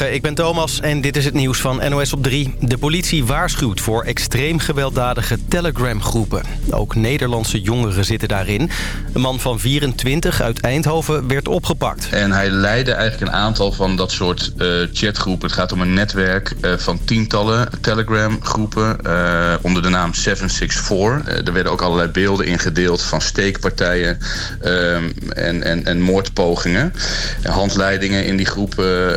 Ik ben Thomas en dit is het nieuws van NOS op 3. De politie waarschuwt voor extreem gewelddadige Telegram-groepen. Ook Nederlandse jongeren zitten daarin. Een man van 24 uit Eindhoven werd opgepakt. En hij leidde eigenlijk een aantal van dat soort uh, chatgroepen. Het gaat om een netwerk uh, van tientallen Telegram-groepen uh, onder de naam 764. er werden ook allerlei beelden ingedeeld van steekpartijen en, en, en moordpogingen. Handleidingen in die groepen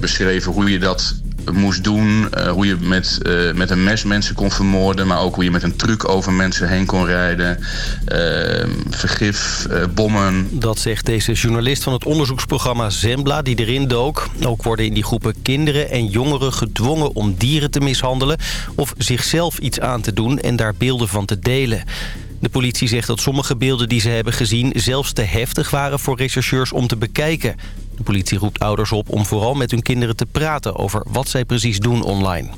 beschreven hoe je dat moest doen. Uh, hoe je met, uh, met een mes mensen kon vermoorden. Maar ook hoe je met een truck over mensen heen kon rijden. Uh, vergif, bommen. Dat zegt deze journalist van het onderzoeksprogramma Zembla die erin dook. Ook worden in die groepen kinderen en jongeren gedwongen om dieren te mishandelen. Of zichzelf iets aan te doen en daar beelden van te delen. De politie zegt dat sommige beelden die ze hebben gezien zelfs te heftig waren voor rechercheurs om te bekijken. De politie roept ouders op om vooral met hun kinderen te praten over wat zij precies doen online.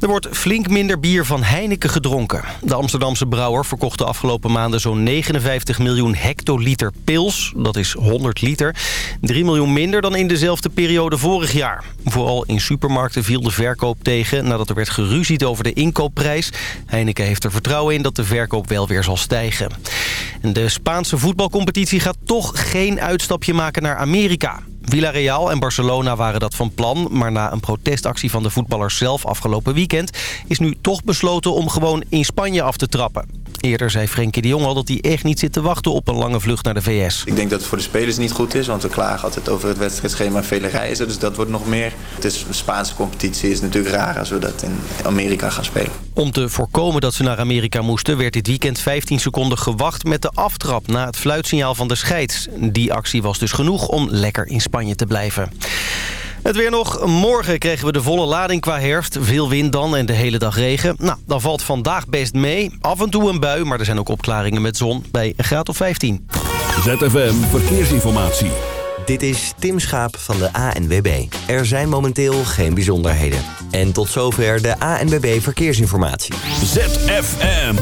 Er wordt flink minder bier van Heineken gedronken. De Amsterdamse brouwer verkocht de afgelopen maanden zo'n 59 miljoen hectoliter pils. Dat is 100 liter. 3 miljoen minder dan in dezelfde periode vorig jaar. Vooral in supermarkten viel de verkoop tegen nadat er werd geruzied over de inkoopprijs. Heineken heeft er vertrouwen in dat de verkoop wel weer zal stijgen. De Spaanse voetbalcompetitie gaat toch geen uitstapje maken naar Amerika. Villarreal en Barcelona waren dat van plan... maar na een protestactie van de voetballers zelf afgelopen weekend... is nu toch besloten om gewoon in Spanje af te trappen. Eerder zei Frenkie de Jong al dat hij echt niet zit te wachten op een lange vlucht naar de VS. Ik denk dat het voor de spelers niet goed is, want we klagen altijd over het wedstrijdschema en vele reizen. Dus dat wordt nog meer. Het is een Spaanse competitie, is natuurlijk raar als we dat in Amerika gaan spelen. Om te voorkomen dat ze naar Amerika moesten werd dit weekend 15 seconden gewacht met de aftrap na het fluitsignaal van de scheids. Die actie was dus genoeg om lekker in Spanje te blijven. Het weer nog. Morgen kregen we de volle lading qua herfst. Veel wind dan en de hele dag regen. Nou, dan valt vandaag best mee. Af en toe een bui, maar er zijn ook opklaringen met zon bij een graad of 15. ZFM Verkeersinformatie. Dit is Tim Schaap van de ANWB. Er zijn momenteel geen bijzonderheden. En tot zover de ANWB Verkeersinformatie. ZFM.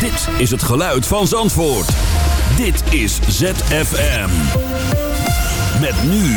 Dit is het geluid van Zandvoort. Dit is ZFM. Met nu...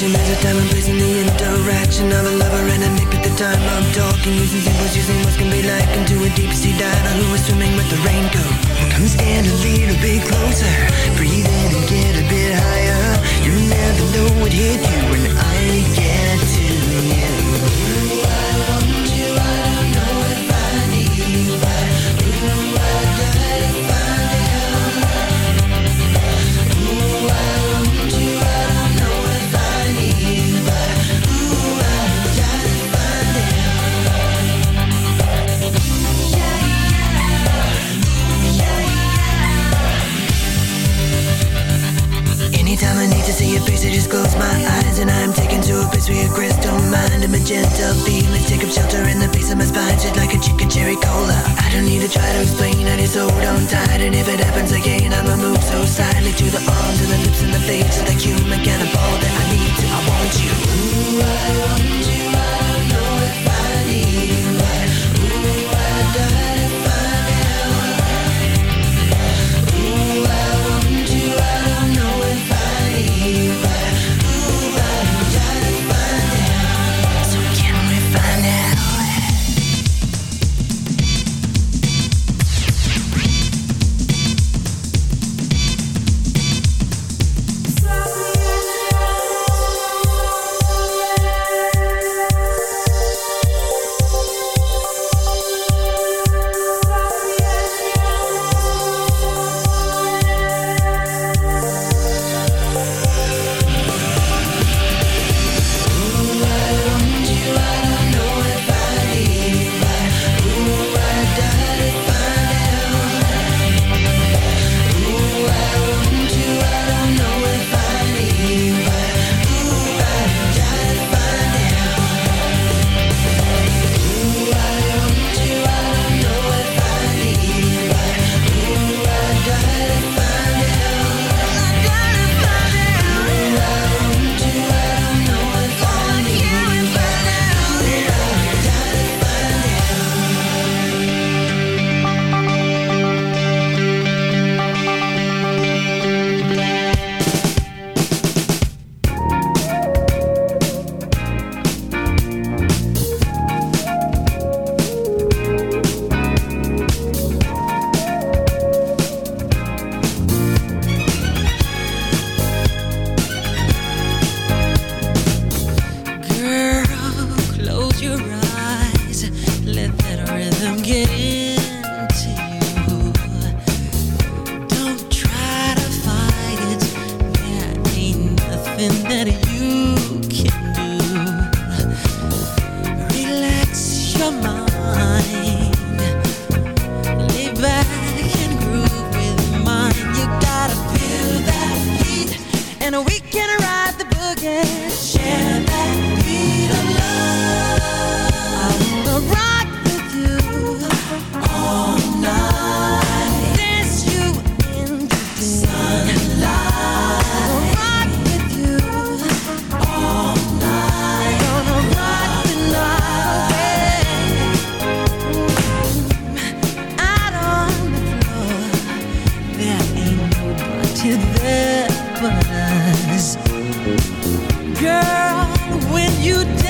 Conversation, there's a time and place in the interaction Of a lover and a mate, but the time I'm talking Using symbols, using what can be like Into a deep sea diver who is swimming with the raincoat? Come stand a little bit closer. Breathe in and get a bit higher. You never know what hit you when I get to you. Anytime face, I just close my eyes And I'm taken to a place where your crystal mind And magenta feelings take up shelter in the base of my spine Shit like a chicken cherry cola. I don't need to try to explain, I just hold on tight. And if it happens again, I'ma move so silently To the arms and the lips and the face Of the human kind of all that I need to, I want you. Ooh, I want you, I don't know if I need you. Ooh, I die you dance,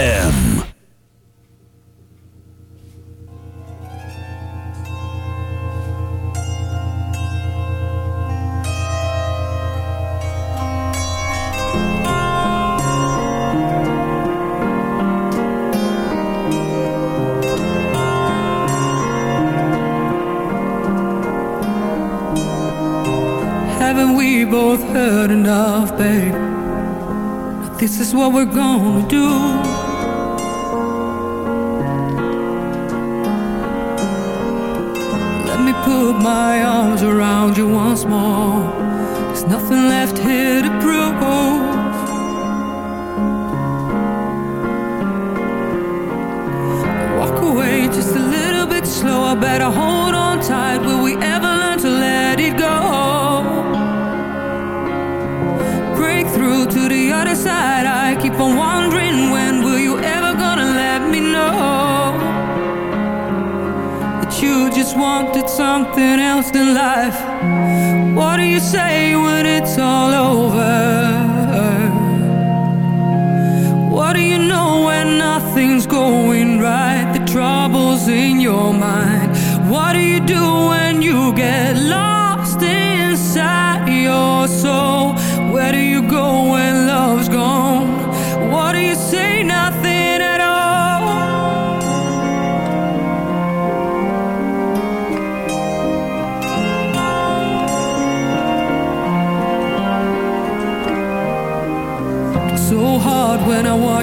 Have we both Heard enough, babe. This is what we're gonna do.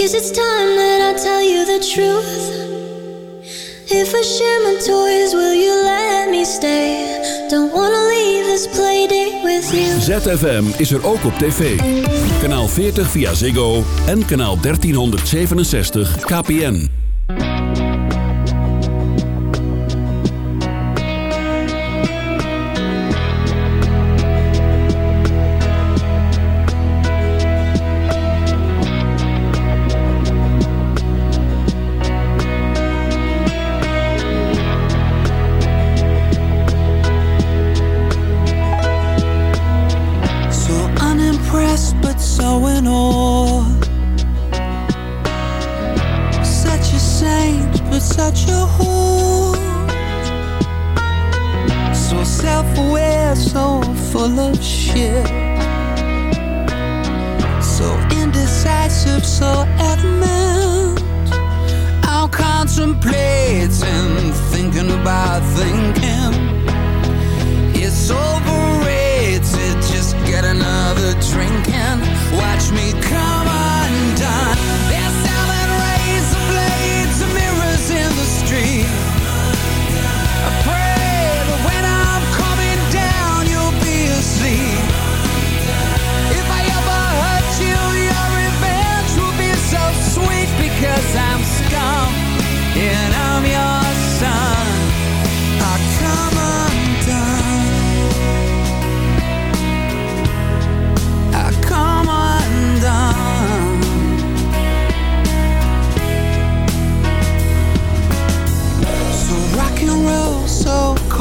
Guess it's time that I tell you the truth. If I share my toys, will you let me stay? Don't wanna leave this playdate with you. ZFM is er ook op tv Kanaal 40 via Ziggo en kanaal 1367 KPN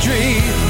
Dream.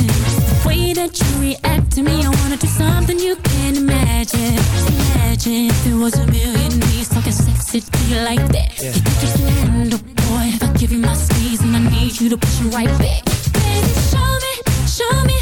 The way that you react to me, I wanna do something you can't imagine. Imagine if there was a million talking sexy to you like that. You think you can handle, boy? If I give you my squeeze and I need you to push it right back. Baby, show me, show me.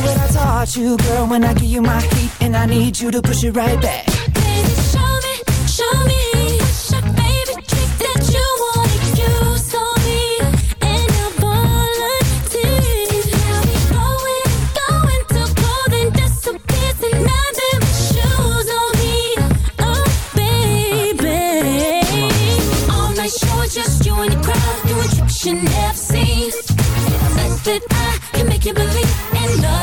What I taught you, girl. When I give you my heat, and I need you to push it right back.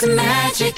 It's magic.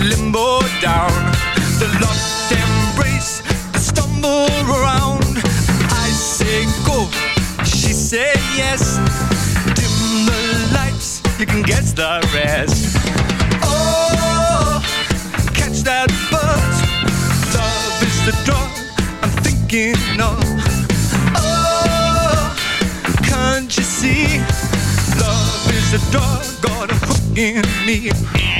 limbo down. The locked embrace, I stumble around. I say go, she say yes. Dim the lights, you can guess the rest. Oh, catch that buzz Love is the drug I'm thinking of. Oh, can't you see? Love is the drug, gonna hook in me.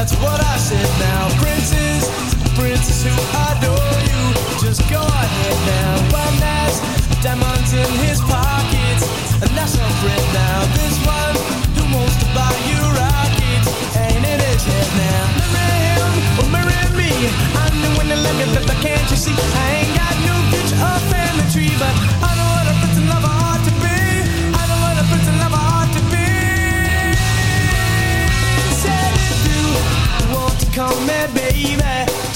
that's what I said now. Princess, princess who adore you, just go ahead now. One has diamonds in his pockets, and that's our friend now. This one who wants to buy you rockets, ain't it his head now? Marry him or marry me? I'm the winner, let me, but can't you see? I ain't